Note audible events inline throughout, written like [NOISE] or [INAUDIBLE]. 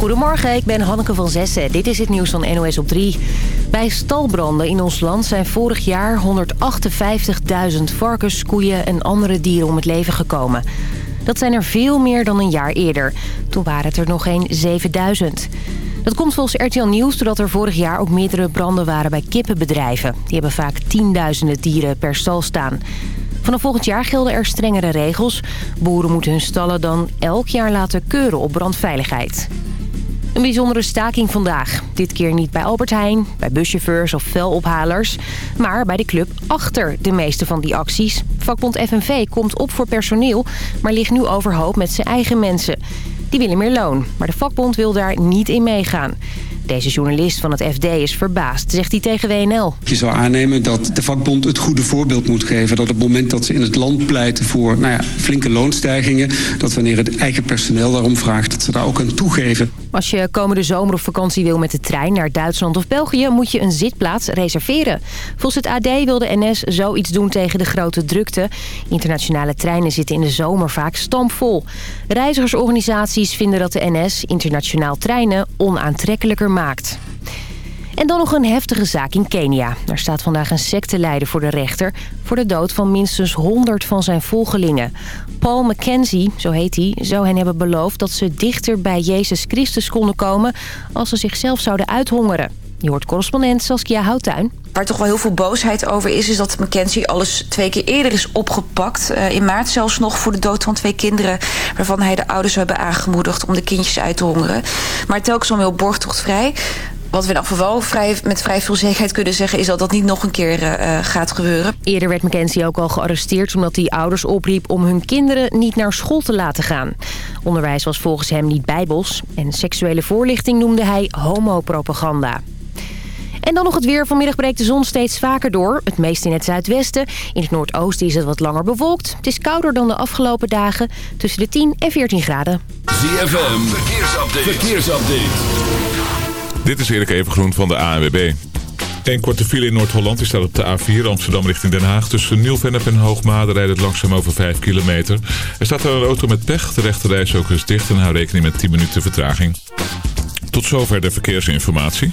Goedemorgen, ik ben Hanneke van Zessen. Dit is het nieuws van NOS op 3. Bij stalbranden in ons land zijn vorig jaar 158.000 varkens, koeien en andere dieren om het leven gekomen. Dat zijn er veel meer dan een jaar eerder. Toen waren het er nog geen 7000. Dat komt volgens RTL Nieuws doordat er vorig jaar ook meerdere branden waren bij kippenbedrijven. Die hebben vaak tienduizenden dieren per stal staan. Vanaf volgend jaar gelden er strengere regels. Boeren moeten hun stallen dan elk jaar laten keuren op brandveiligheid. Een bijzondere staking vandaag. Dit keer niet bij Albert Heijn, bij buschauffeurs of velophalers... maar bij de club achter de meeste van die acties. Vakbond FNV komt op voor personeel, maar ligt nu overhoop met zijn eigen mensen. Die willen meer loon, maar de vakbond wil daar niet in meegaan. Deze journalist van het FD is verbaasd, zegt hij tegen WNL. Je zou aannemen dat de vakbond het goede voorbeeld moet geven. Dat op het moment dat ze in het land pleiten voor nou ja, flinke loonstijgingen... dat wanneer het eigen personeel daarom vraagt, dat ze daar ook aan toegeven. Als je komende zomer op vakantie wil met de trein naar Duitsland of België... moet je een zitplaats reserveren. Volgens het AD wil de NS zoiets doen tegen de grote drukte. Internationale treinen zitten in de zomer vaak stampvol. Reizigersorganisaties vinden dat de NS internationaal treinen onaantrekkelijker maakt. En dan nog een heftige zaak in Kenia. Er staat vandaag een secteleider voor de rechter... voor de dood van minstens 100 van zijn volgelingen. Paul Mackenzie, zo heet hij, zou hen hebben beloofd... dat ze dichter bij Jezus Christus konden komen... als ze zichzelf zouden uithongeren. Je hoort correspondent Saskia Houttuin. Waar toch wel heel veel boosheid over is... is dat Mackenzie alles twee keer eerder is opgepakt. Uh, in maart zelfs nog voor de dood van twee kinderen... waarvan hij de ouders hebben aangemoedigd om de kindjes uit te hongeren. Maar telkens al heel borgtochtvrij. Wat we in afval wel vrij, met vrij veel zekerheid kunnen zeggen... is dat dat niet nog een keer uh, gaat gebeuren. Eerder werd Mackenzie ook al gearresteerd... omdat hij ouders opriep om hun kinderen niet naar school te laten gaan. Onderwijs was volgens hem niet bijbels. En seksuele voorlichting noemde hij homopropaganda. En dan nog het weer. Vanmiddag breekt de zon steeds vaker door. Het meest in het zuidwesten. In het noordoosten is het wat langer bewolkt. Het is kouder dan de afgelopen dagen. Tussen de 10 en 14 graden. ZFM. Verkeersupdate. Verkeersupdate. Dit is Erik Evengroen van de ANWB. Een korte file in Noord-Holland die staat op de A4 Amsterdam richting Den Haag. Tussen Nieuw-Vennep en Hoogmade rijdt het langzaam over 5 kilometer. Er staat er een auto met pech. De rechte reis ook is dicht en hou rekening met 10 minuten vertraging. Tot zover de verkeersinformatie.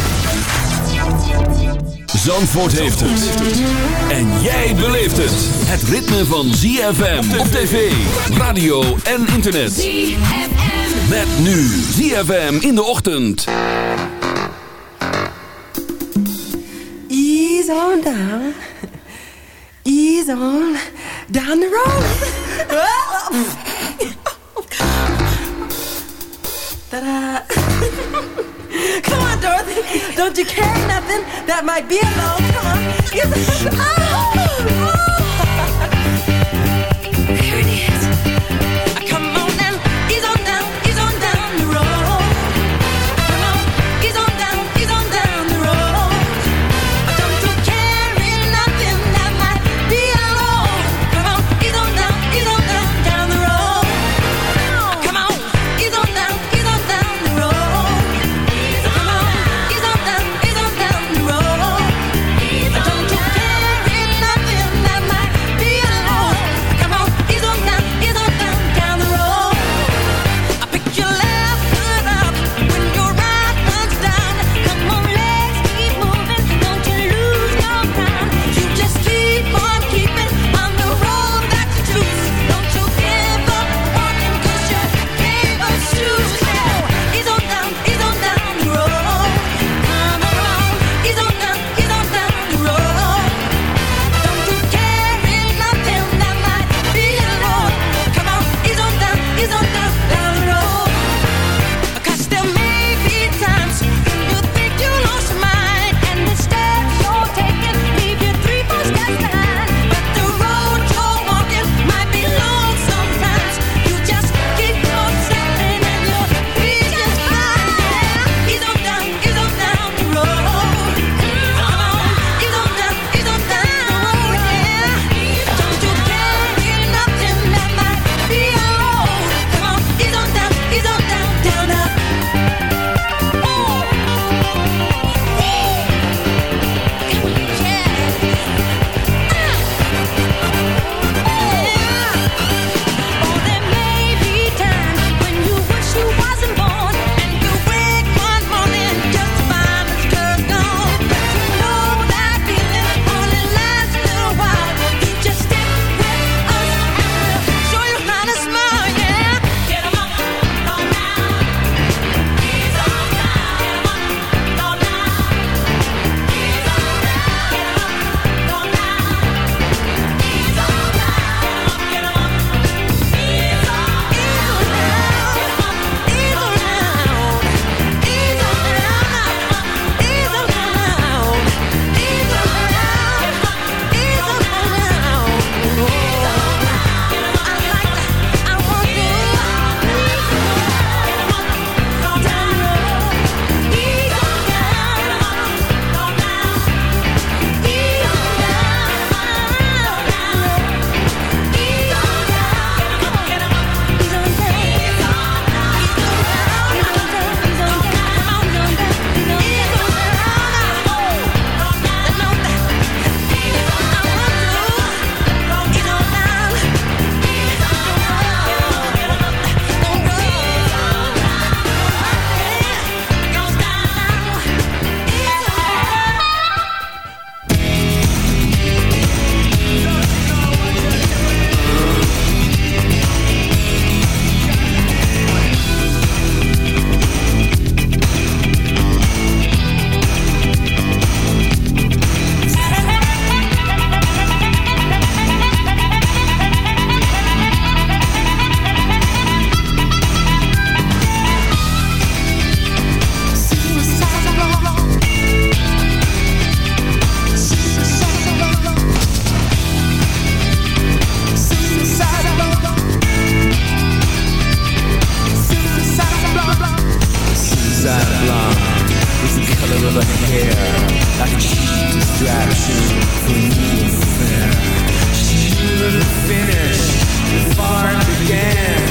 Zandvoort heeft het. En jij beleeft het. Het ritme van ZFM op tv, radio en internet. ZFM. Met nu ZFM in de ochtend. Ease on down. Ease on down the road. [LAUGHS] Ta-da. [LAUGHS] Come on, Dorothy. Don't you carry nothing that might be alone? Come on. Yes. There it is. of a hair A cheap distraction for needless fair She knew the finish, the far began.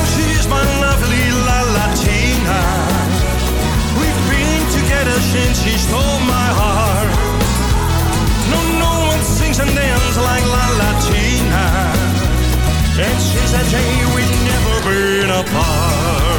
since she stole my heart. No, no one sings and dances like La Latina. And she said, day we've never been apart.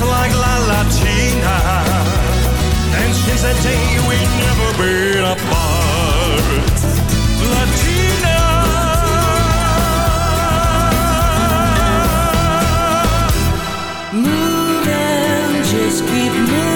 And dances like La Latina. And since that day we've never been apart. Latina. Moving, just keep moving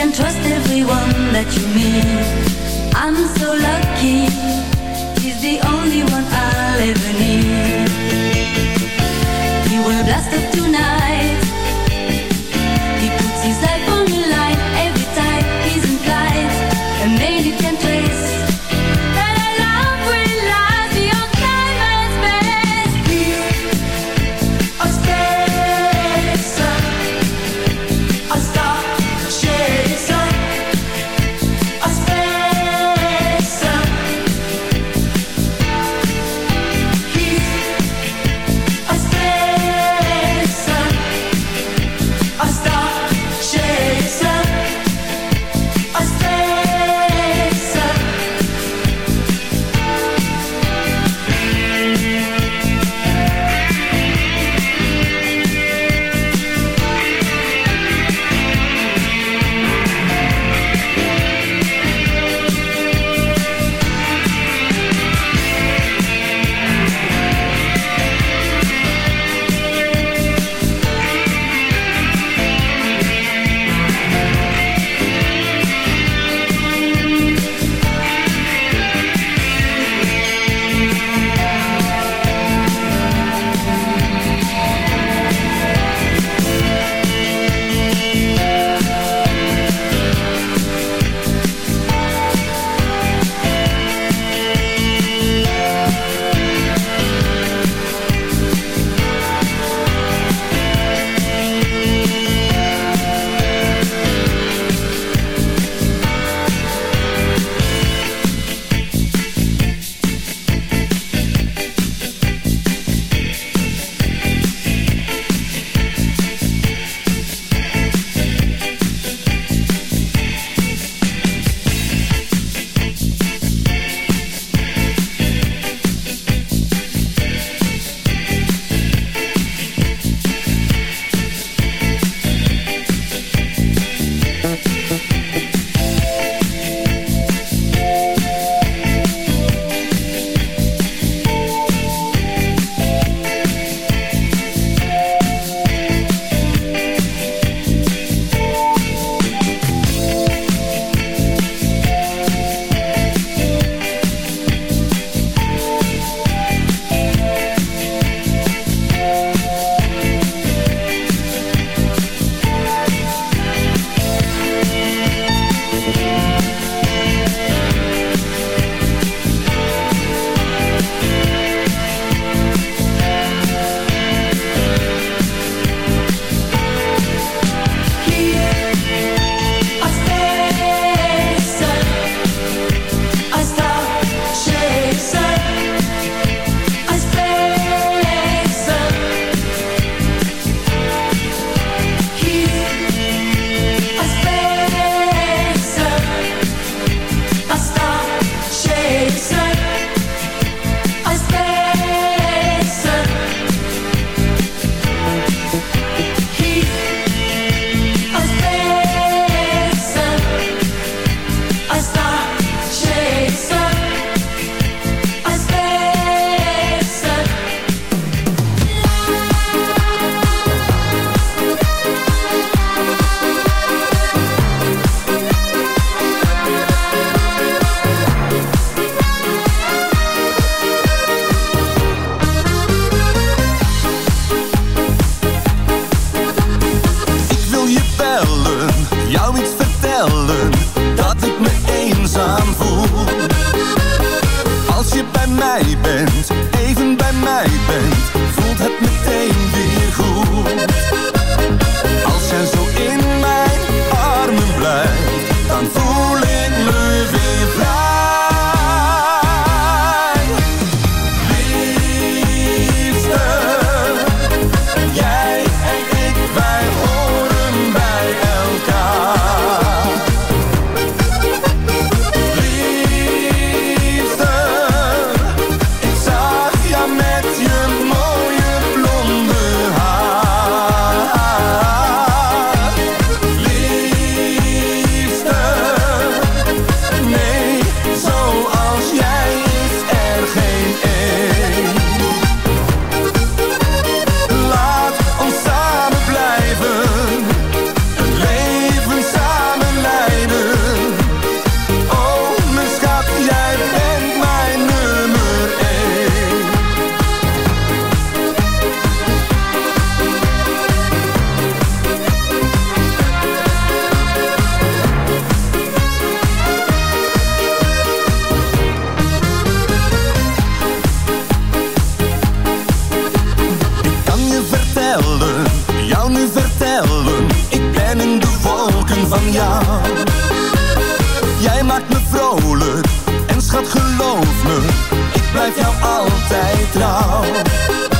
can trust everyone that you meet. I'm so lucky He's the only one I'll ever need. You will blast up tonight. Jou altijd trouw.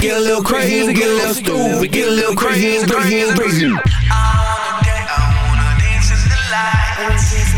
Get a little crazy, get a little stupid, get a little crazy, crazy, crazy. I crazy. I wanna dance in the lights.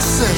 process